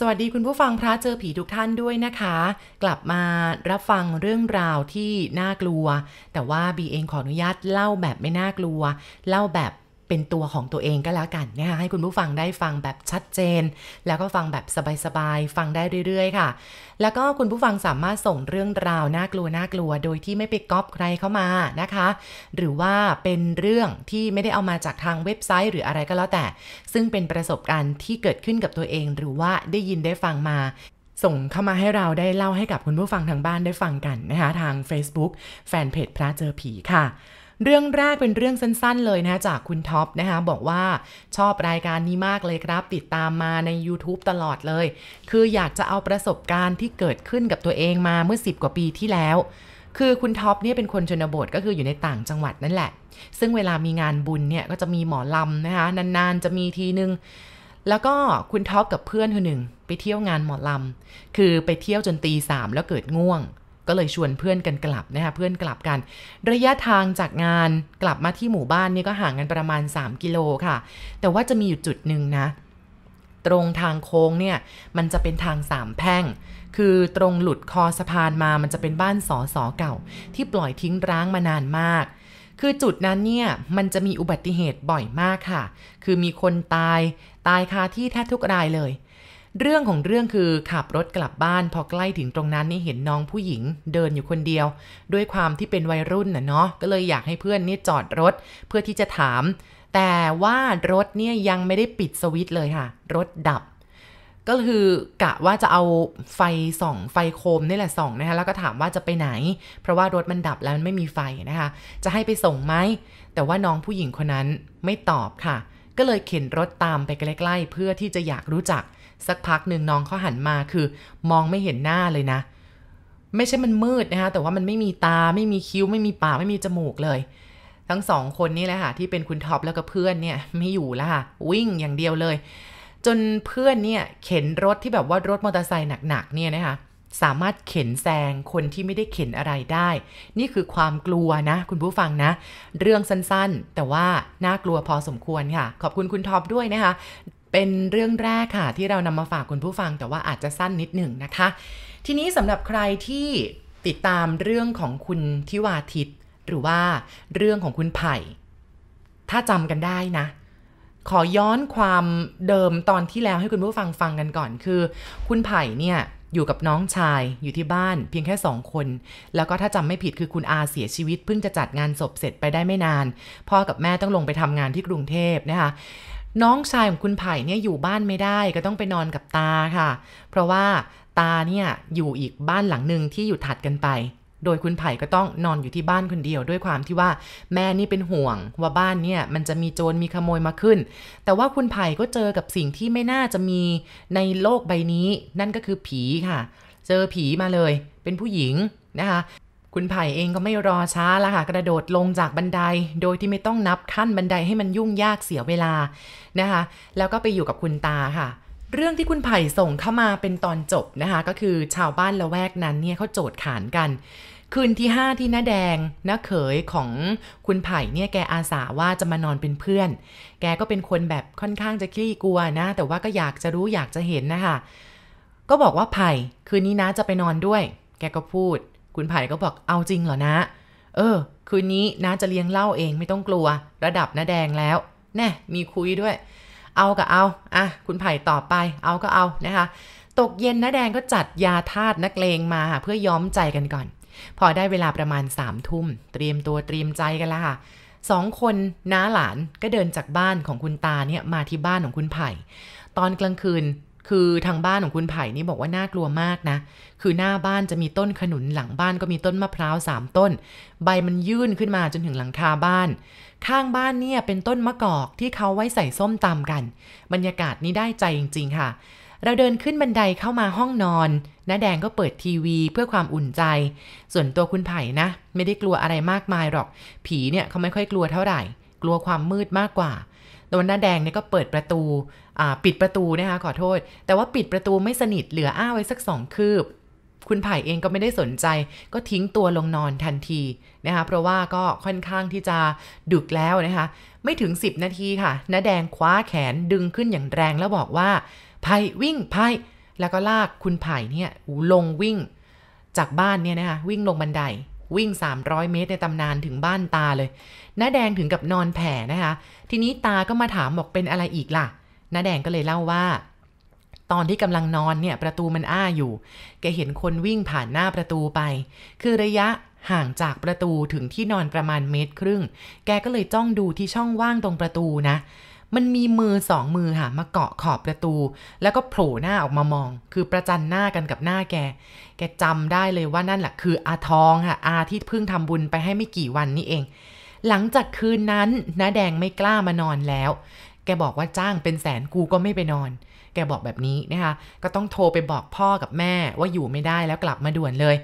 สวัสดีคุณผู้ฟังพระเจอผีทุกท่านด้วยนะคะ กลับมารับฟังเรื่องราวที่น่ากลัว แต่ว่าบีเองขออนุญาตเล่าแบบไม่น่ากลัว เล่าแบบ เป็นตัวของตัวเองก็แล้วกันนะคะให้คุณผู้ฟังได้ฟังแบบชัดเจน แล้วก็ฟังแบบสบายๆ ฟังได้เรื่อยๆ ค่ะ แล้วก็คุณผู้ฟังสามารถส่งเรื่องราวน่ากลัวน่ากลัว โดยที่ไม่ไปก๊อปใครเข้ามานะคะ หรือว่าเป็นเรื่องที่ไม่ได้เอามาจากทางเว็บไซต์หรืออะไรก็แล้วแต่ ซึ่งเป็นประสบการณ์ที่เกิดขึ้นกับตัวเอง หรือว่าได้ยินได้ฟังมาส่งเข้ามาให้เราได้เล่าให้กับคุณผู้ฟังทางบ้านได้ฟังกันนะคะทาง Facebook แฟนเพจพระเจอผีค่ะ เรื่องแรกเป็นเรื่องสั้นๆเลยนะจากคุณท็อปนะคะ บอกว่าชอบรายการนี้มากเลยครับ ติดตามมาใน YouTube ตลอดเลย คืออยากจะเอาประสบการณ์ที่เกิดขึ้นกับตัวเองมาเมื่อ 10 กว่าปีที่แล้ว คือคุณท็อปเนี่ยเป็นคนชนบทก็คืออยู่ในต่างจังหวัดนั่นแหละ ซึ่งเวลามีงานบุญเนี่ยก็จะมีหมอลำนะคะ นานๆ จะมีทีนึงแล้วก็คุณท็อปกับเพื่อนคนหนึ่งไปเที่ยวงานหมอลำ คือไปเที่ยวจนตีสามแล้วเกิดง่วง ก็เลยชวนเพื่อนกันกลับนะคะเพื่อนกลับกัน ระยะทางจากงานกลับมาที่หมู่บ้านนี่ก็ห่างกันประมาณ 3 กิโลค่ะ แต่ว่าจะมีอยู่จุดหนึ่งนะ ตรงทางโค้งเนี่ยมันจะเป็นทางสามแพร่ง คือตรงหลุดคอสะพานมามันจะเป็นบ้านสอสอเก่า ที่ปล่อยทิ้งร้างมานานมากคือจุดนั้นเนี่ย มันจะมีอุบัติเหตุบ่อยมากค่ะ คือมีคนตายตายคาที่แทบทุกรายเลย เรื่องของเรื่องคือขับรถกลับบ้านพอใกล้ถึงตรงนั้นนี่เห็นน้องผู้หญิงเดินอยู่คนเดียว ด้วยความที่เป็นวัยรุ่นน่ะเนาะก็เลยอยากให้เพื่อนนี่จอดรถเพื่อที่จะถาม แต่ว่ารถเนี่ยยังไม่ได้ปิดสวิตช์เลยค่ะ รถดับ ก็คือกะว่าจะเอาไฟส่องไฟโคมนี่แหละส่องนะคะแล้วก็ถามว่าจะไปไหน เพราะว่ารถมันดับแล้วมันไม่มีไฟนะคะ จะให้ไปส่งไหมแต่ว่าน้องผู้หญิงคนนั้นไม่ตอบค่ะ ก็เลยเข็นรถตามไปใกล้ๆเพื่อที่จะอยากรู้จัก สักพักหนึ่งน้องเขาหันมาคือมองไม่เห็นหน้าเลยนะ ไม่ใช่มันมืดนะคะแต่ว่ามันไม่มีตาไม่มีคิ้ว ไม่มีปากไม่มีจมูกเลย ทั้งสองคนนี่แหละค่ะที่เป็นคุณท็อปแล้วก็เพื่อนเนี่ยไม่อยู่แล้วค่ะวิ่งอย่างเดียวเลย จนเพื่อนเนี่ยเข็นรถที่แบบว่ารถมอเตอร์ไซค์หนักๆเนี่ยนะคะสามารถเข็นแซงคนที่ไม่ได้เข็นอะไรได้ นี่คือความกลัวนะ คุณผู้ฟังนะ เรื่องสั้นๆ แต่ว่าน่ากลัวพอสมควรค่ะ ขอบคุณคุณท็อปด้วยนะคะ เป็นเรื่องแรกค่ะ ที่เรานำมาฝากคุณผู้ฟัง แต่ว่าอาจจะสั้นนิดหนึ่งนะคะ ทีนี้สำหรับใครที่ติดตามเรื่องของคุณทิวาทิต หรือว่าเรื่องของคุณไผ่ ถ้าจำกันได้นะ ขอย้อนความเดิมตอนที่แล้วให้คุณผู้ฟังฟังกันก่อนคือ คุณไผ่เนี่ยอยู่กับน้องชายอยู่ที่บ้านเพียงแค่สองคน แล้วก็ถ้าจำไม่ผิดคือคุณอาเสียชีวิต เพิ่งจะจัดงานศพเสร็จไปได้ไม่นาน พ่อกับแม่ต้องลงไปทำงานที่กรุงเทพนะคะ น้องชายของคุณไผ่เนี่ยอยู่บ้านไม่ได้ก็ต้องไปนอนกับตาค่ะ เพราะว่าตาเนี่ยอยู่อีกบ้านหลังหนึ่งที่อยู่ถัดกันไป โดยคุณไผ่ก็ต้องนอนอยู่ที่บ้านคนเดียวด้วยความที่ว่าแม่นี่เป็นห่วง ว่าบ้านเนี่ยมันจะมีโจรมีขโมยมาขึ้น แต่ว่าคุณไผ่ก็เจอกับสิ่งที่ไม่น่าจะมีในโลกใบนี้ นั่นก็คือผีค่ะ เจอผีมาเลย เป็นผู้หญิงนะคะ คุณไผ่เองก็ไม่รอช้าล้วค่ะ กระโดดลงจากบันได โดยที่ไม่ต้องนับขั้นบันไดให้มันยุ่งยากเสียเวลานะคะ แล้วก็ไปอยู่กับคุณตาค่ะ เรื่องที่คุณไผ่ส่งเข้ามาเป็นตอนจบนะคะ ก็คือชาวบ้านละแวกนั้นเนี่ยเขาโจทย์ขานกัน คืนที่ 5 ที่น้าแดงน้าเขยของคุณไผ่เนี่ยแกอาสาว่าจะมานอนเป็นเพื่อน แกก็เป็นคนแบบค่อนข้างจะขี้กลัวนะ แต่ว่าก็อยากจะรู้อยากจะเห็นนะคะ ก็บอกว่าไผ่คืนนี้นะจะไปนอนด้วย แกก็พูด คุณไผ่ก็บอกเอาจริงเหรอนะ เออ คืนนี้นะจะเลี้ยงเหล้าเองไม่ต้องกลัว ระดับน้าแดงแล้ว แน่มีคุยด้วย เอาก็เอาอะคุณไผ่ต่อไป เอาก็เอานะคะ ตกเย็นน้าแดงก็จัดยาธาตุนักเลงมาเพื่อย้อมใจกันก่อน พอได้เวลาประมาณสามทุ่มเตรียมตัวเตรียมใจกันละค่ะสองคนน้าหลานก็เดินจากบ้านของคุณตาเนี่ยมาที่บ้านของคุณไผ่ ตอนกลางคืน คือทางบ้านของคุณไผ่นี่บอกว่าน่ากลัวมากนะ คือหน้าบ้านจะมีต้นขนุนหลังบ้านก็มีต้นมะพร้าวสามต้น ใบมันยื่นขึ้นมาจนถึงหลังคาบ้าน ข้างบ้านเนี่ยเป็นต้นมะกอกที่เขาไว้ใส่ส้มตำกัน บรรยากาศนี้ได้ใจจริง ๆ ค่ะ เราเดินขึ้นบันไดเข้ามาห้องนอนน้าแดงก็เปิดทีวีเพื่อความอุ่นใจ ส่วนตัวคุณไผ่นะ ไม่ได้กลัวอะไรมากมายหรอก ผีเนี่ยเขาไม่ค่อยกลัวเท่าไหร่ กลัวความมืดมากกว่า ตอนหน้าแดงเนี่ยก็เปิดประตูปิดประตูนะคะขอโทษ แต่ว่าปิดประตูไม่สนิทเหลืออ้าไว้สักสองคืบ คุณไผ่เองก็ไม่ได้สนใจ ก็ทิ้งตัวลงนอนทันทีนะคะเพราะว่าก็ค่อนข้างที่จะดึกแล้วนะคะไม่ถึง 10 นาทีค่ะน้าแดงคว้าแขนดึงขึ้นอย่างแรงแล้วบอกว่าไผ่วิ่งไผ่แล้วก็ลากคุณไผ่เนี่ยลงวิ่งจากบ้านเนี่ยนะคะวิ่งลงบันได วิ่ง 300 เมตรในตำนานถึงบ้านตาเลยน้าแดงถึงกับนอนแผ่นะคะ ทีนี้ตาก็มาถามบอกเป็นอะไรอีกล่ะน้าแดงก็เลยเล่าว่า ตอนที่กำลังนอนเนี่ยประตูมันอ้าอยู่ แกเห็นคนวิ่งผ่านหน้าประตูไป คือระยะห่างจากประตูถึงที่นอนประมาณเมตรครึ่ง แกก็เลยจ้องดูที่ช่องว่างตรงประตูนะ มันมีมือสองมือค่ะมาเกาะขอบประตู แล้วก็โผล่หน้าออกมามอง คือประจันหน้ากันกับหน้าแก แกจำได้เลยว่านั่นแหละคืออาทองค่ะอาที่เพิ่งทำบุญไปให้ไม่กี่วันนี่เอง หลังจากคืนนั้นน้าแดงไม่กล้ามานอนแล้ว แกบอกว่าจ้างเป็นแสนกูก็ไม่ไปนอน แกบอกแบบนี้นะคะ ก็ต้องโทรไปบอกพ่อกับแม่ว่าอยู่ไม่ได้แล้วกลับมาด่วนเลย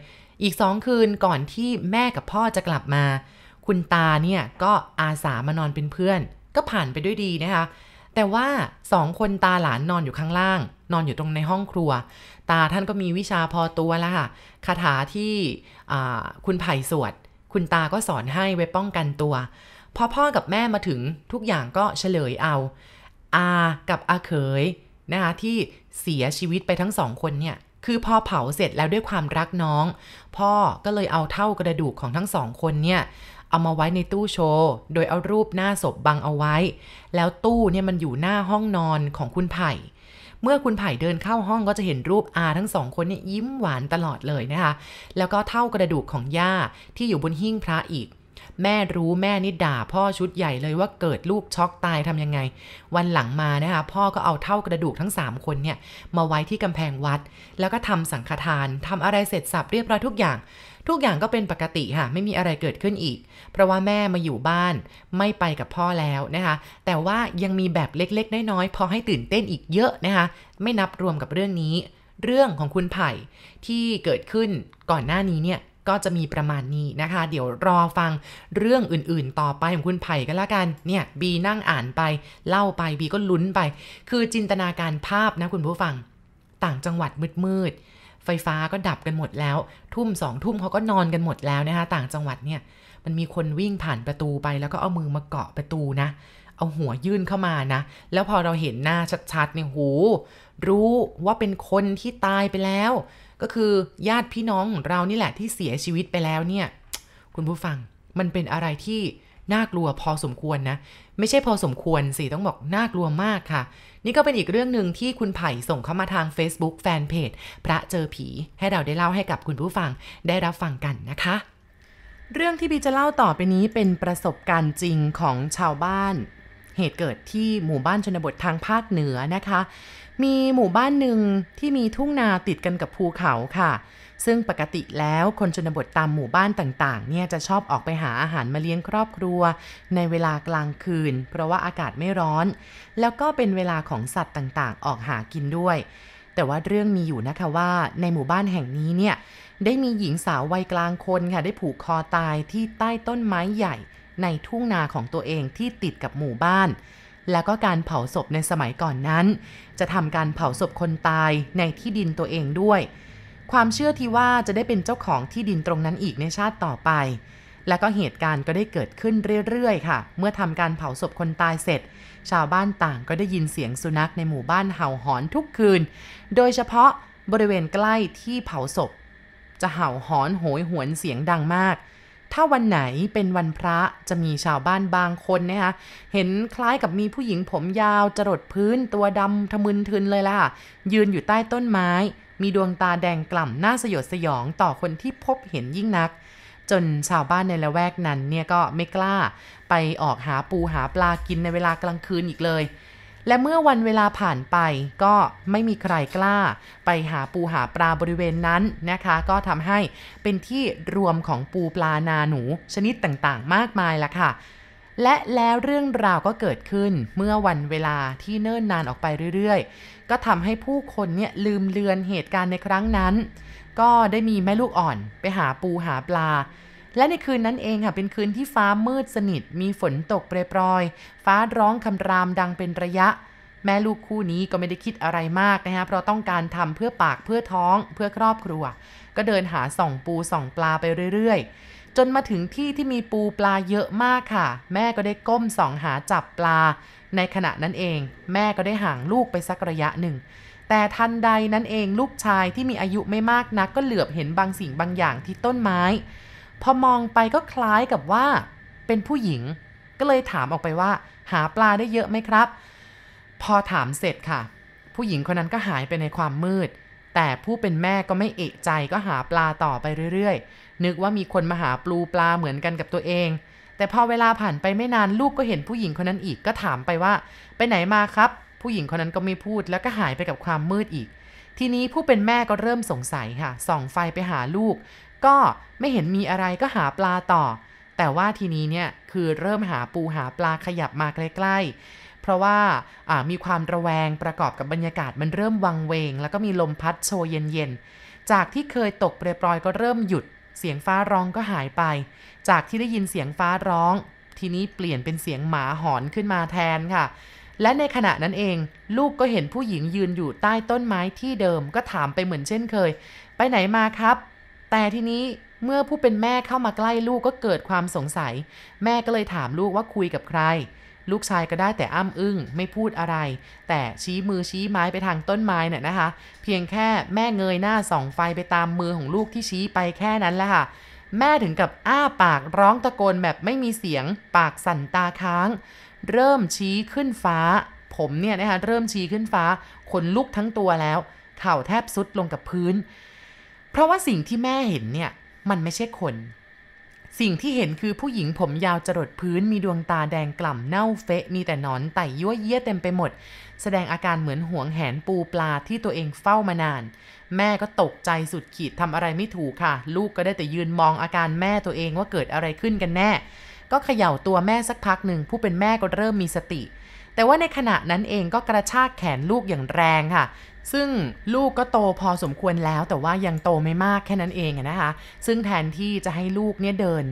อีกสองคืนก่อนที่แม่กับพ่อจะกลับมา คุณตาเนี่ยก็อาสามานอนเป็นเพื่อน ก็ผ่านไปด้วยดีนะคะ แต่ว่าสองคนตาหลานนอนอยู่ข้างล่าง นอนอยู่ตรงในห้องครัว ตาท่านก็มีวิชาพอตัวแล้วค่ะ คาถาที่คุณไผ่สวด คุณตาก็สอนให้ไว้ป้องกันตัว พอพ่อกับแม่มาถึงทุกอย่างก็เฉลยเอา อากับอาเขยนะคะที่เสียชีวิตไปทั้งสองคนเนี่ยคือพอเผาเสร็จแล้วด้วยความรักน้อง พ่อก็เลยเอาเท่ากระดูกของทั้งสองคนเนี่ย เอามาไว้ในตู้โชว์ โดยเอารูปหน้าศพบังเอาไว้ แล้วตู้เนี่ยมันอยู่หน้าห้องนอนของคุณไผ่ เมื่อคุณไผ่เดินเข้าห้องก็จะเห็นรูปอาทั้งสองคนเนี่ยยิ้มหวานตลอดเลยนะคะ แล้วก็เท่ากระดูกของย่าที่อยู่บนหิ้งพระอีกแม่รู้แม่นี่ด่าพ่อชุดใหญ่เลยว่าเกิดลูกช็อกตายทำยังไง วันหลังมานะคะพ่อก็เอาเท่ากระดูกทั้ง 3 คนเนี่ย มาไว้ที่กำแพงวัด แล้วก็ทำสังฆทานทำอะไรเสร็จสับเรียบร้อยทุกอย่าง ทุกอย่างก็เป็นปกติค่ะ ไม่มีอะไรเกิดขึ้นอีก เพราะว่าแม่มาอยู่บ้านไม่ไปกับพ่อแล้วนะคะ แต่ว่ายังมีแบบเล็กๆ น้อยๆ พอให้ตื่นเต้นอีกเยอะนะคะ ไม่นับรวมกับเรื่องนี้ เรื่องของคุณไผ่ที่เกิดขึ้นก่อนหน้านี้เนี่ยก็จะมีประมาณนี้นะคะ เดี๋ยวรอฟังเรื่องอื่นๆ ต่อไปของคุณไผ่กันละกัน เนี่ยบีนั่งอ่านไป เล่าไปบีก็ลุ้นไป คือจินตนาการภาพนะคุณผู้ฟัง ต่างจังหวัดมืดๆ ไฟฟ้าก็ดับกันหมดแล้ว ทุ่มสองทุ่มเขาก็นอนกันหมดแล้วนะคะต่างจังหวัดเนี่ย มันมีคนวิ่งผ่านประตูไปแล้วก็เอามือมาเกาะประตูนะ เอาหัวยื่นเข้ามานะ แล้วพอเราเห็นหน้าชัดๆเนี่ยโหรู้ว่าเป็นคนที่ตายไปแล้ว ก็คือญาติพี่น้องของเรานี่แหละที่เสียชีวิตไปแล้วเนี่ย คุณผู้ฟังมันเป็นอะไรที่ น่ากลัวพอสมควรนะ ไม่ใช่พอสมควรสิต้องบอกน่ากลัวมากค่ะ นี่ก็เป็นอีกเรื่องหนึ่งที่คุณไผ่ส่งเข้ามาทาง Facebook แฟนเพจพระเจอผี ให้เราได้เล่าให้กับคุณผู้ฟังได้รับฟังกันนะคะ เรื่องที่บีจะเล่าต่อไปนี้เป็นประสบการณ์จริงของชาวบ้าน เหตุเกิดที่หมู่บ้านชนบททางภาคเหนือนะคะ มีหมู่บ้านหนึ่งที่มีทุ่งนาติดกันกับภูเขาค่ะ ซึ่งปกติแล้วคนชนบทตามหมู่บ้านต่างๆ เนี่ยจะชอบออกไปหาอาหารมาเลี้ยงครอบครัว ในเวลากลางคืน เพราะว่าอากาศไม่ร้อน แล้วก็เป็นเวลาของสัตว์ต่างๆ ออกหากินด้วย แต่ว่าเรื่องมีอยู่นะคะว่าในหมู่บ้านแห่งนี้เนี่ยได้มีหญิงสาววัยกลางคนค่ะได้ผูกคอตายที่ใต้ต้นไม้ใหญ่ ในทุ่งนาของตัวเองที่ติดกับหมู่บ้านแล้วก็การเผาศพในสมัยก่อนนั้น จะทำการเผาศพคนตายในที่ดินตัวเองด้วย ความเชื่อที่ว่าจะได้เป็นเจ้าของที่ดินตรงนั้นอีกในชาติต่อไป และก็เหตุการณ์ก็ได้เกิดขึ้นเรื่อยๆ ค่ะ เมื่อทำการเผาศพคนตายเสร็จ ชาวบ้านต่างก็ได้ยินเสียงสุนัขในหมู่บ้านเห่าหอนทุกคืน โดยเฉพาะบริเวณใกล้ที่เผาศพ จะเห่าหอนโหยหวนเสียงดังมากถ้าวันไหนเป็นวันพระจะมีชาวบ้านบางคนนะคะเห็นคล้ายกับมีผู้หญิงผมยาวจรดพื้นตัวดำทะมึนทึนเลยล่ะ ยืนอยู่ใต้ต้นไม้ มีดวงตาแดงกล่ำน่าสยดสยองต่อคนที่พบเห็นยิ่งนัก จนชาวบ้านในละแวกนั้นเนี่ยก็ไม่กล้า ไปออกหาปูหาปลากินในเวลากลางคืนอีกเลย และเมื่อวันเวลาผ่านไปก็ไม่มีใครกล้า ไปหาปูหาปลาบริเวณนั้นนะคะ ก็ทำให้เป็นที่รวมของปูปลานาหนูชนิดต่างๆ มากมายละค่ะ และแล้วเรื่องราวก็เกิดขึ้นเมื่อวันเวลาที่เนิ่นนานออกไปเรื่อยๆ ก็ทำให้ผู้คนเนี่ยลืมเลือนเหตุการณ์ในครั้งนั้น ก็ได้มีแม่ลูกอ่อนไปหาปูหาปลา และในคืนนั้นเองค่ะเป็นคืนที่ฟ้ามืดสนิท มีฝนตกเปรยๆ ฟ้าร้องคำรามดังเป็นระยะ แม่ลูกคู่นี้ก็ไม่ได้คิดอะไรมากนะฮะเพราะต้องการทำเพื่อปากเพื่อท้องเพื่อครอบครัว ก็เดินหาส่องปูส่องปลาไปเรื่อยๆ จนมาถึงที่ที่มีปูปลาเยอะมากค่ะ แม่ก็ได้ก้มส่องหาจับปลา ในขณะนั้นเอง แม่ก็ได้ห่างลูกไปสักระยะหนึ่ง แต่ทันใดนั้นเองลูกชายที่มีอายุไม่มากนัก ก็เหลือบเห็นบางสิ่งบางอย่างที่ต้นไม้ พอมองไปก็คล้ายกับว่า เป็นผู้หญิง ก็เลยถามออกไปว่า หาปลาได้เยอะไหมครับ พอถามเสร็จค่ะ ผู้หญิงคนนั้นก็หายไปในความมืด แต่ผู้เป็นแม่ก็ไม่เอะใจก็หาปลาต่อไปเรื่อยๆ นึกว่ามีคนมาหาปลูปลาเหมือนกันกับตัวเอง แต่พอเวลาผ่านไปไม่นานลูกก็เห็นผู้หญิงคนนั้นอีกก็ถามไปว่า ไปไหนมาครับ ผู้หญิงคนนั้นก็ไม่พูดแล้วก็หายไปกับความมืดอีก ทีนี้ผู้เป็นแม่ก็เริ่มสงสัยค่ะ ส่องไฟไปหาลูก ก็ไม่เห็นมีอะไรก็หาปลาต่อ แต่ว่าทีนี้เนี่ยคือเริ่มหาปูหาปลาขยับมาใกล้ๆ เพราะว่าามีความระแวงประกอบกับบรรยากาศมันเริ่มวังเวง แล้วก็มีลมพัดโชยเย็นๆ จากที่เคยตกเปรยๆก็เริ่มหยุด เสียงฟ้าร้องก็หายไป จากที่ได้ยินเสียงฟ้าร้อง ทีนี้เปลี่ยนเป็นเสียงหมาหอนขึ้นมาแทนค่ะ และในขณะนั้นเอง ลูกก็เห็นผู้หญิงยืนอยู่ใต้ต้นไม้ที่เดิมก็ถามไปเหมือนเช่นเคย ไปไหนมาครับ แต่ทีนี้เมื่อผู้เป็นแม่เข้ามาใกล้ลูกก็เกิดความสงสัย แม่ก็เลยถามลูกว่าคุยกับใคร ลูกชายก็ได้แต่อ้ำอึ้งไม่พูดอะไร แต่ชี้มือชี้ไม้ไปทางต้นไม้นี่ยนะคะ เพียงแค่แม่เงยหน้าส่องไฟไปตามมือของลูกที่ชี้ไปแค่นั้นแหละค่ะแม่ถึงกับอ้าปากร้องตะโกนแบบไม่มีเสียง ปากสั่นตาค้าง เริ่มชี้ขึ้นฟ้า ผมเนี่ยนะคะเริ่มชี้ขึ้นฟ้าขนลุกทั้งตัวแล้ว เข่าแทบสุดลงกับพื้น เพราะว่าสิ่งที่แม่เห็นเนี่ย มันไม่ใช่คน สิ่งที่เห็นคือผู้หญิงผมยาวจรดพื้นมีดวงตาแดงกล่ำเน่าเฟะมีแต่หนอนไต่ยั่วเยี่ยเต็มไปหมด แสดงอาการเหมือนห่วงแหนปูปลาที่ตัวเองเฝ้ามานาน แม่ก็ตกใจสุดขีดทำอะไรไม่ถูกค่ะ ลูกก็ได้แต่ยืนมองอาการแม่ตัวเองว่าเกิดอะไรขึ้นกันแน่ ก็เขย่าตัวแม่สักพักหนึ่งผู้เป็นแม่ก็เริ่มมีสติ แต่ว่าในขณะนั้นเองก็กระชากแขนลูกอย่างแรงค่ะ ซึ่งลูกก็โตพอสมควรแล้ว แต่ว่ายังโตไม่มากแค่นั้นเองนะคะ ซึ่งแทนที่จะให้ลูกเนี่ยเดิน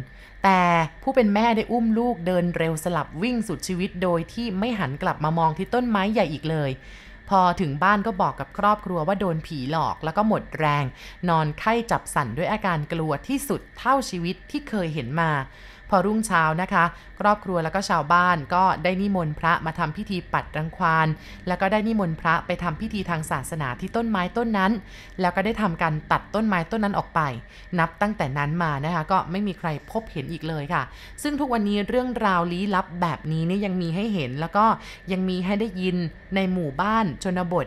แต่ผู้เป็นแม่ได้อุ้มลูกเดินเร็วสลับวิ่งสุดชีวิตโดยที่ไม่หันกลับมามองที่ต้นไม้ใหญ่อีกเลยพอถึงบ้านก็บอกกับครอบครัวว่าโดนผีหลอกแล้วก็หมดแรง นอนไข้จับสั่นด้วยอาการกลัวที่สุดเท่าชีวิตที่เคยเห็นมา พอรุ่งเช้านะคะ ครอบครัวแล้วก็ชาวบ้านก็ได้นิมนต์พระมาทำพิธีปัดรังควานแล้วก็ได้นิมนต์พระไปทำพิธีทางศาสนาที่ต้นไม้ต้นนั้น แล้วก็ได้ทำการตัดต้นไม้ต้นนั้นออกไป นับตั้งแต่นั้นมานะคะก็ไม่มีใครพบเห็นอีกเลยค่ะ ซึ่งทุกวันนี้เรื่องราวลี้ลับแบบนี้เนี่ยังมีให้เห็นแล้วก็ยังมีให้ได้ยินในหมู่บ้านชนบท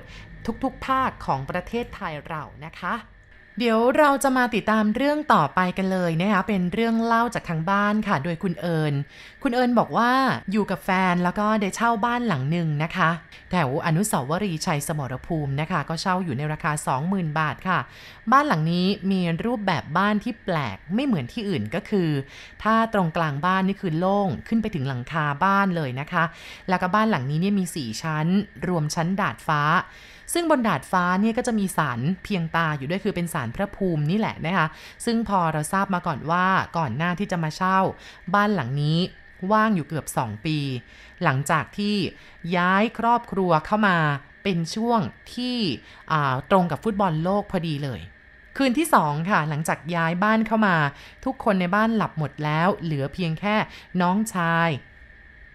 ทุกๆภาคของประเทศไทยเรานะคะ เดี๋ยวเราจะมาติดตามเรื่องต่อไปกันเลยนะคะเป็นเรื่องเล่าจากทางบ้านค่ะ โดยคุณเอิญคุณเอิญบอกว่าอยู่กับแฟนแล้วก็ได้เช่าบ้านหลังหนึ่งนะคะแถวอนุสาวรีย์ชัยสมรภูมินะคะ ก็เช่าอยู่ในราคา 20,000 บาทค่ะ บ้านหลังนี้มีรูปแบบบ้านที่แปลกไม่เหมือนที่อื่นก็คือ ถ้าตรงกลางบ้านนี่คือโล่งขึ้นไปถึงหลังคาบ้านเลยนะคะ แล้วก็บ้านหลังนี้เนี่ยมี 4 ชั้น รวมชั้นดาดฟ้า ซึ่งบนดาดฟ้าเนี่ยก็จะมีสารเพียงตาอยู่ด้วยคือเป็นสารพระภูมินี่แหละนะคะ ซึ่งพอเราทราบมาก่อนว่าก่อนหน้าที่จะมาเช่า บ้านหลังนี้ว่างอยู่เกือบ 2 ปี หลังจากที่ย้ายครอบครัวเข้ามาเป็นช่วงที่ตรงกับฟุตบอลโลกพอดีเลย คืนที่ 2 ค่ะ หลังจากย้ายบ้านเข้ามา ทุกคนในบ้านหลับหมดแล้ว เหลือเพียงแค่น้องชาย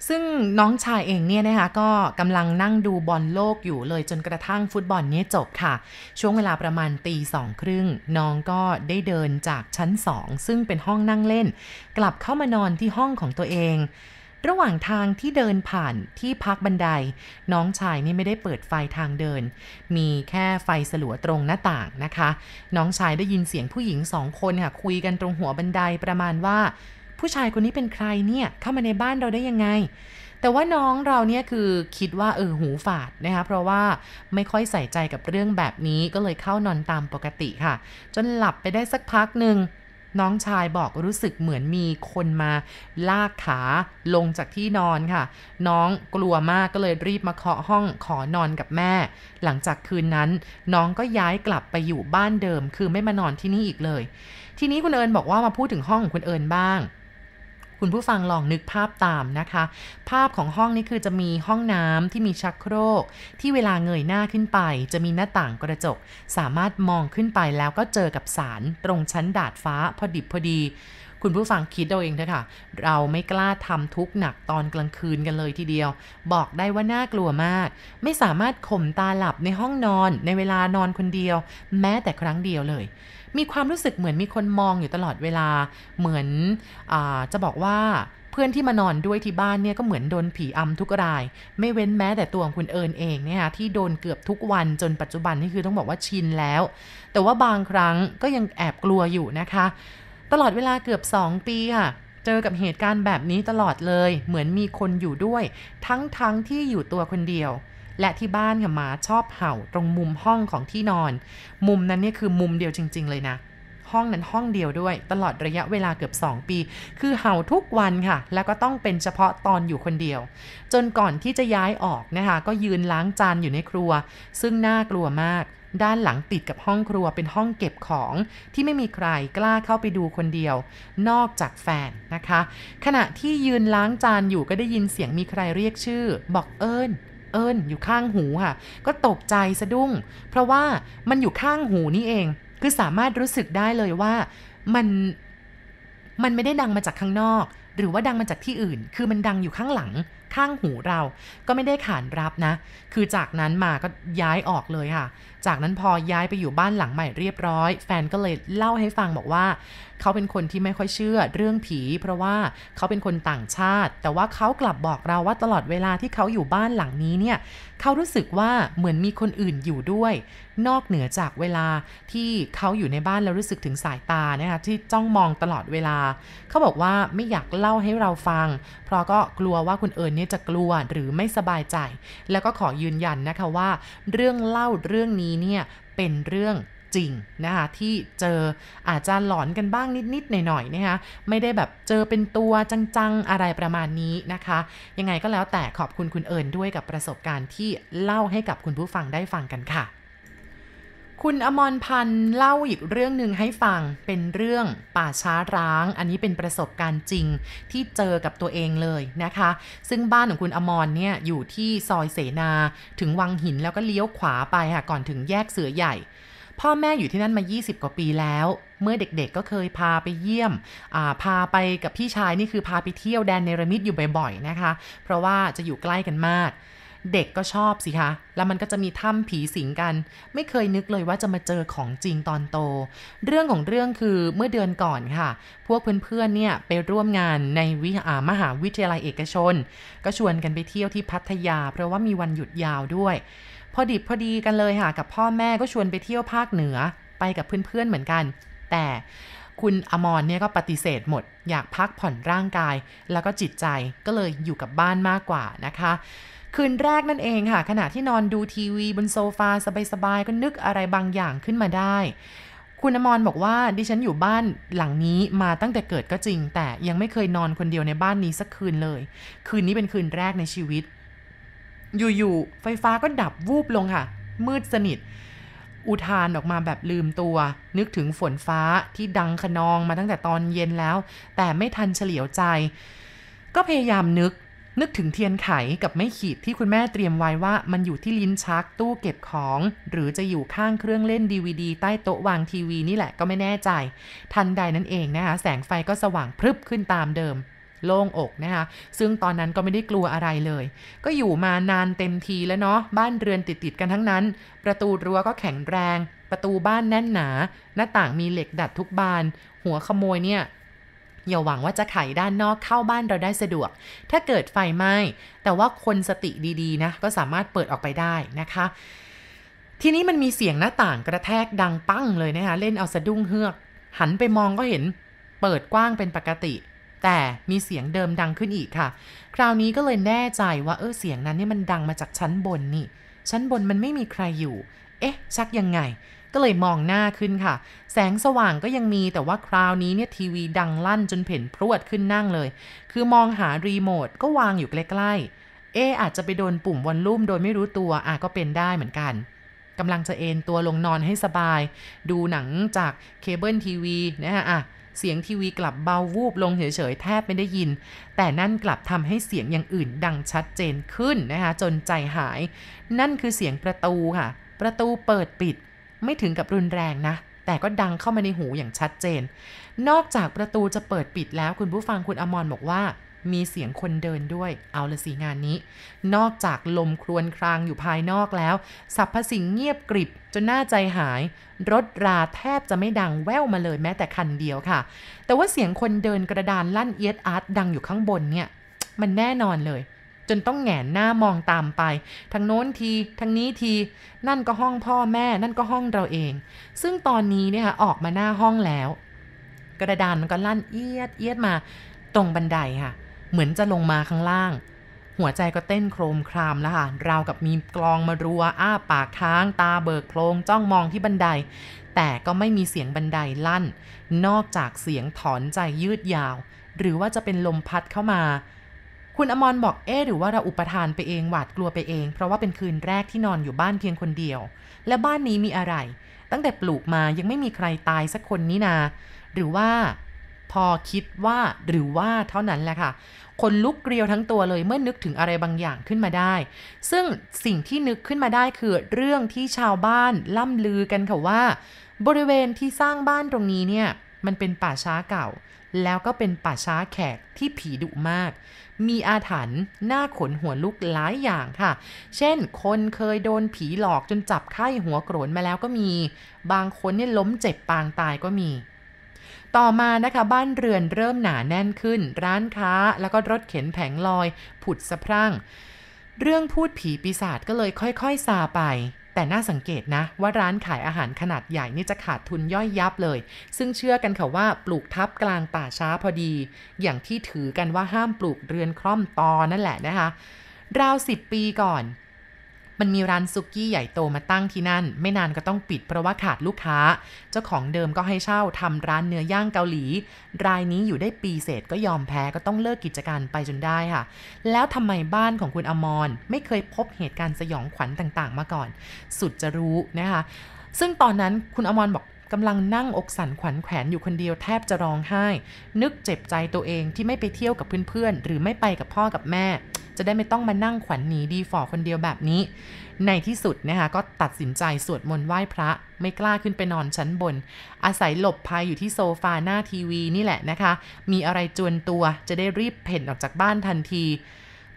ซึ่งน้องชายเองเนี่ยนะคะก็กำลังนั่งดูบอลโลกอยู่เลยจนกระทั่งฟุตบอลนี้จบค่ะ ช่วงเวลาประมาณตีสองครึ่งน้องก็ได้เดินจากชั้นสองซึ่งเป็นห้องนั่งเล่น กลับเข้ามานอนที่ห้องของตัวเอง ระหว่างทางที่เดินผ่านที่พักบันได น้องชายนี่ไม่ได้เปิดไฟทางเดิน มีแค่ไฟสลัวตรงหน้าต่างนะคะ น้องชายได้ยินเสียงผู้หญิงสองคนค่ะคุยกันตรงหัวบันไดประมาณว่า ผู้ชายคนนี้เป็นใครเนี่ยเข้ามาในบ้านเราได้ยังไง แต่ว่าน้องเราเนี่ยคือคิดว่าเออหูฝาดนะคะเพราะว่าไม่ค่อยใส่ใจกับเรื่องแบบนี้ก็เลยเข้านอนตามปกติค่ะ จนหลับไปได้สักพักหนึ่งน้องชายบอกรู้สึกเหมือนมีคนมาลากขาลงจากที่นอนค่ะ น้องกลัวมากก็เลยรีบมาเคาะห้องขอนอนกับแม่ หลังจากคืนนั้น น้องก็ย้ายกลับไปอยู่บ้านเดิม คือไม่มานอนที่นี่อีกเลย ทีนี้คุณเอิญบอกว่ามาพูดถึงห้องของคุณเอิญบ้าง คุณผู้ฟังลองนึกภาพตามนะคะ ภาพของห้องนี้คือจะมีห้องน้ำที่มีชักโครก ที่เวลาเงยหน้าขึ้นไป จะมีหน้าต่างกระจก สามารถมองขึ้นไปแล้วก็เจอกับสารตรงชั้นดาดฟ้าพอดิบพอดีคุณผู้ฟังคิดเอาเองเถอะค่ะ เราไม่กล้าทำทุกหนักตอนกลางคืนกันเลยทีเดียว บอกได้ว่าน่ากลัวมาก ไม่สามารถข่มตาหลับในห้องนอนในเวลานอนคนเดียว แม้แต่ครั้งเดียวเลย มีความรู้สึกเหมือนมีคนมองอยู่ตลอดเวลา เหมือนอจะบอกว่าเพื่อนที่มานอนด้วยที่บ้านเนี่ยก็เหมือนโดนผีอำทุกราย ไม่เว้นแม้แต่ตัวของคุณเอิญเองเนี่ยที่โดนเกือบทุกวันจนปัจจุบันนี่คือต้องบอกว่าชินแล้ว แต่ว่าบางครั้งก็ยังแอบกลัวอยู่นะคะ ตลอดเวลาเกือบ 2 ปีค่ะเจอกับเหตุการณ์แบบนี้ตลอดเลย เหมือนมีคนอยู่ด้วย ทั้งๆทที่อยู่ตัวคนเดียว และที่บ้านค่ะหมาชอบเห่าตรงมุมห้องของที่นอน มุมนั้นเนี่ยคือมุมเดียวจริง ๆ เลยนะ ห้องนั้นห้องเดียวด้วย ตลอดระยะเวลาเกือบ 2 ปี คือเห่าทุกวันค่ะ แล้วก็ต้องเป็นเฉพาะตอนอยู่คนเดียว จนก่อนที่จะย้ายออกนะคะ ก็ยืนล้างจานอยู่ในครัว ซึ่งน่ากลัวมากด้านหลังติดกับห้องครัวเป็นห้องเก็บของที่ไม่มีใครกล้าเข้าไปดูคนเดียว นอกจากแฟนนะคะ ขณะที่ยืนล้างจานอยู่ก็ได้ยินเสียงมีใครเรียกชื่อ บอกเอิญ เอิญอยู่ข้างหูค่ะ ก็ตกใจสะดุ้ง เพราะว่ามันอยู่ข้างหูนี่เอง คือสามารถรู้สึกได้เลยว่ามันมันไม่ได้ดังมาจากข้างนอก หรือว่าดังมาจากที่อื่น คือมันดังอยู่ข้างหลัง ข้างหูเรา ก็ไม่ได้ขานรับนะ คือจากนั้นมาก็ย้ายออกเลยค่ะ จากนั้นพอย้ายไปอยู่บ้านหลังใหม่เรียบร้อย แฟนก็เลยเล่าให้ฟังบอกว่า เขาเป็นคนที่ไม่ค่อยเชื่อเรื่องผี เพราะว่าเขาเป็นคนต่างชาติ แต่ว่าเขากลับบอกเราว่าตลอดเวลาที่เขาอยู่บ้านหลังนี้เนี่ย เขารู้สึกว่าเหมือนมีคนอื่นอยู่ด้วย นอกเหนือจากเวลาที่เขาอยู่ในบ้านแล้วรู้สึกถึงสายตานะคะที่จ้องมองตลอดเวลา เขาบอกว่าไม่อยากเล่าให้เราฟัง เพราะก็กลัวว่าคุณเอิญเนี่ยจะกลัวหรือไม่สบายใจ แล้วก็ขอยืนยันนะคะว่า เรื่องเล่าเรื่องนี้เนี่ยเป็นเรื่อง จริงนะคะที่เจออาจจะหลอนกันบ้างนิดๆหน่อยๆนะคะไม่ได้แบบเจอเป็นตัวจังๆอะไรประมาณนี้นะคะ ยังไงก็แล้วแต่ขอบคุณคุณเอิญด้วยกับประสบการณ์ที่เล่าให้กับคุณผู้ฟังได้ฟังกันค่ะ คุณอมรพันธ์เล่าอีกเรื่องหนึ่งให้ฟังเป็นเรื่องป่าช้าร้าง อันนี้เป็นประสบการณ์จริงที่เจอกับตัวเองเลยนะคะ ซึ่งบ้านของคุณอมรเนี่ยอยู่ที่ซอยเสนาถึงวังหินแล้วก็เลี้ยวขวาไปค่ะก่อนถึงแยกเสือใหญ่ พ่อแม่อยู่ที่นั่นมา 20 กว่าปีแล้ว เมื่อเด็กๆก็เคยพาไปเยี่ยม พาไปกับพี่ชายนี่คือพาไปเที่ยวแดนเนรมิตอยู่บ่อยๆนะคะ เพราะว่าจะอยู่ใกล้กันมาก เด็กก็ชอบสิคะ แล้วมันก็จะมีถ้ำผีสิงกัน ไม่เคยนึกเลยว่าจะมาเจอของจริงตอนโต เรื่องของเรื่องคือเมื่อเดือนก่อนค่ะ พวกเพื่อนๆเนี่ยไปร่วมงานในวิามหาวิทยาลัยเอกชน ก็ชวนกันไปเที่ยวที่พัทยา เพราะว่ามีวันหยุดยาวด้วย พอดิบพอดีกันเลยค่ะ กับพ่อแม่ก็ชวนไปเที่ยวภาคเหนือไปกับเพื่อนๆเหมือนกัน แต่คุณอมรเนี่ยก็ปฏิเสธหมด อยากพักผ่อนร่างกาย แล้วก็จิตใจก็เลยอยู่กับบ้านมากกว่านะคะ คืนแรกนั่นเองค่ะ ขณะที่นอนดูทีวีบนโซฟาสบายๆก็นึกอะไรบางอย่างขึ้นมาได้ คุณอมรบอกว่าดิฉันอยู่บ้านหลังนี้มาตั้งแต่เกิดก็จริง แต่ยังไม่เคยนอนคนเดียวในบ้านนี้สักคืนเลย คืนนี้เป็นคืนแรกในชีวิต อยู่ๆไฟฟ้าก็ดับวูบลงค่ะ มืดสนิท อุทานออกมาแบบลืมตัว นึกถึงฝนฟ้าที่ดังขนองมาตั้งแต่ตอนเย็นแล้ว แต่ไม่ทันเฉลียวใจ ก็พยายามนึกนึกถึงเทียนไขกับไม่ขีดที่คุณแม่เตรียมไว้ว่ามันอยู่ที่ลิ้นชักตู้เก็บของ หรือจะอยู่ข้างเครื่องเล่น DVD ใต้โต๊ะวางทีวีนี่แหละก็ไม่แน่ใจ ทันใดนั้นเองนะคะแสงไฟก็สว่างพรึบขึ้นตามเดิม โล่งอกนะคะซึ่งตอนนั้นก็ไม่ได้กลัวอะไรเลย ก็อยู่มานานเต็มทีแล้วเนาะบ้านเรือนติดๆกันทั้งนั้น ประตูรั้วก็แข็งแรง ประตูบ้านแน่นหนา หน้าต่างมีเหล็กดัดทุกบาน หัวขโมยเนี่ยอย่าหวังว่าจะไขด้านนอกเข้าบ้านเราได้สะดวก ถ้าเกิดไฟไหม้ แต่ว่าคนสติดีๆนะ ก็สามารถเปิดออกไปได้นะคะ ทีนี้มันมีเสียงหน้าต่างกระแทกดังปั้งเลยนะคะ เล่นเอาสะดุ้งเฮือก หันไปมองก็เห็นเปิดกว้างเป็นปกติ แต่มีเสียงเดิมดังขึ้นอีกค่ะ คราวนี้ก็เลยแน่ใจว่าเออเสียงนั้นนี่มันดังมาจากชั้นบนนี่ ชั้นบนมันไม่มีใครอยู่ เอ๊ะ ชักยังไง ก็เลยมองหน้าขึ้นค่ะ แสงสว่างก็ยังมีแต่ว่าคราวนี้เนี่ยทีวีดังลั่นจนเพ่นพรวดขึ้นนั่งเลย คือมองหารีโมทก็วางอยู่ใกล้ๆ เอ๊อาจจะไปโดนปุ่มวอลลุ่มโดยไม่รู้ตัวอะก็เป็นได้เหมือนกันกำลังจะเอนตัวลงนอนให้สบาย ดูหนังจากเคเบิลทีวีนะฮะอะ เสียงทีวีกลับเบาวูบลงเฉยๆ แทบไม่ได้ยิน แต่นั่นกลับทำให้เสียงอย่างอื่นดังชัดเจนขึ้นนะคะจนใจหาย นั่นคือเสียงประตูค่ะ ประตูเปิดปิด ไม่ถึงกับรุนแรงนะ แต่ก็ดังเข้ามาในหูอย่างชัดเจน นอกจากประตูจะเปิดปิดแล้วคุณผู้ฟังคุณอมรบอกว่า มีเสียงคนเดินด้วย เอาละสิงานนี้ นอกจากลมครวนครางอยู่ภายนอกแล้วสรรพสิ่งเงียบกริบจนน่าใจหาย รถราแทบจะไม่ดังแว่วมาเลยแม้แต่คันเดียวค่ะ แต่ว่าเสียงคนเดินกระดานลั่นเอียดอาร์ตดังอยู่ข้างบนเนี่ย มันแน่นอนเลย จนต้องแหงนหน้ามองตามไป ทางโน้นทีทางนี้ที นั่นก็ห้องพ่อแม่ นั่นก็ห้องเราเอง ซึ่งตอนนี้เนี่ยออกมาหน้าห้องแล้ว กระดานมันก็ลั่นเอียดเอียดมาตรงบันไดค่ะ เหมือนจะลงมาข้างล่าง หัวใจก็เต้นโครมครามแล้วค่ะ ราวกับมีกลองมารัวอ้าปากค้าง ตาเบิกโพลงจ้องมองที่บันได แต่ก็ไม่มีเสียงบันไดลั่น นอกจากเสียงถอนใจยืดยาว หรือว่าจะเป็นลมพัดเข้ามา คุณอมรบอกเอ๊หรือว่าเราอุปทานไปเองหวาดกลัวไปเอง เพราะว่าเป็นคืนแรกที่นอนอยู่บ้านเพียงคนเดียว และบ้านนี้มีอะไร ตั้งแต่ปลูกมายังไม่มีใครตายสักคนนี่นา หรือว่า พอคิดว่าหรือว่าเท่านั้นแหละค่ะคนลุกเกลียวทั้งตัวเลยเมื่อนึกถึงอะไรบางอย่างขึ้นมาได้ ซึ่งสิ่งที่นึกขึ้นมาได้คือเรื่องที่ชาวบ้านล่ำลือกันค่ะว่า บริเวณที่สร้างบ้านตรงนี้เนี่ยมันเป็นป่าช้าเก่า แล้วก็เป็นป่าช้าแขกที่ผีดุมาก มีอาถรรพ์หน้าขนหัวลุกหลายอย่างค่ะ เช่น คนเคยโดนผีหลอกจนจับไข้หัวโกรนมาแล้วก็มี บางคนเนี่ยล้มเจ็บปางตายก็มี ต่อมานะคะบ้านเรือนเริ่มหนาแน่นขึ้น ร้านค้าแล้วก็รถเข็นแผงลอย ผุดสะพรั่ง เรื่องพูดผีปีศาจก็เลยค่อยๆซาไป แต่น่าสังเกตนะ ว่าร้านขายอาหารขนาดใหญ่นี่จะขาดทุนย่อยยับเลย ซึ่งเชื่อกันค่ะว่าปลูกทับกลางป่าช้าพอดี อย่างที่ถือกันว่าห้ามปลูกเรือนคร่อมตอนั่นแหละนะคะ ราวสิบปีก่อน มันมีร้านซุกี้ใหญ่โตมาตั้งที่นั่น ไม่นานก็ต้องปิดเพราะว่าขาดลูกค้า เจ้าของเดิมก็ให้เช่าทำร้านเนื้อย่างเกาหลี รายนี้อยู่ได้ปีเศษก็ยอมแพ้ก็ต้องเลิกกิจการไปจนได้ค่ะ แล้วทำไมบ้านของคุณอมรไม่เคยพบเหตุการณ์สยองขวัญต่างๆ มาก่อน สุดจะรู้นะคะ ซึ่งตอนนั้นคุณอมรบอก กำลังนั่งอกสั่นขวัญแขวนอยู่คนเดียวแทบจะร้องไห้ นึกเจ็บใจตัวเองที่ไม่ไปเที่ยวกับเพื่อนๆ หรือไม่ไปกับพ่อกับแม่ จะได้ไม่ต้องมานั่งขวัญหนีดีฝ่อคนเดียวแบบนี้ ในที่สุดนะคะก็ตัดสินใจสวดมนต์ไหว้พระ ไม่กล้าขึ้นไปนอนชั้นบน อาศัยหลบภัยอยู่ที่โซฟาหน้าทีวีนี่แหละนะคะ มีอะไรจวนตัวจะได้รีบเพ่นออกจากบ้านทันที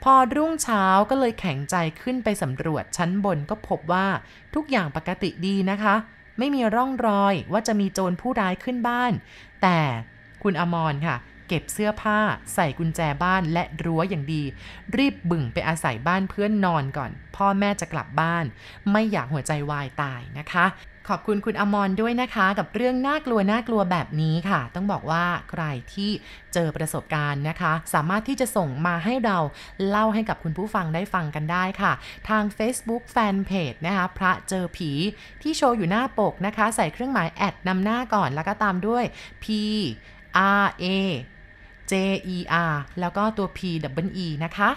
พอรุ่งเช้าก็เลยแข็งใจขึ้นไปสำรวจชั้นบนก็พบว่าทุกอย่างปกติดีนะคะ ไม่มีร่องรอยว่าจะมีโจรผู้ร้ายขึ้นบ้าน แต่คุณอมรค่ะ เก็บเสื้อผ้าใส่กุญแจบ้านและรั้วอย่างดี รีบบึ่งไปอาศัยบ้านเพื่อนนอนก่อน พ่อแม่จะกลับบ้าน ไม่อยากหัวใจวายตายนะคะ ขอบคุณคุณอมรด้วยนะคะกับเรื่องน่ากลัวน่ากลัวแบบนี้ค่ะ ต้องบอกว่าใครที่เจอประสบการณ์นะคะ สามารถที่จะส่งมาให้เราเล่าให้กับคุณผู้ฟังได้ฟังกันได้ค่ะ ทาง Facebook Fanpage นะคะพระเจอผีที่โชว์อยู่หน้าปกนะคะ ใส่เครื่องหมายแอดนำหน้าก่อนแล้วก็ตามด้วย P R A J E R แล้วก็ตัว P W E นะคะ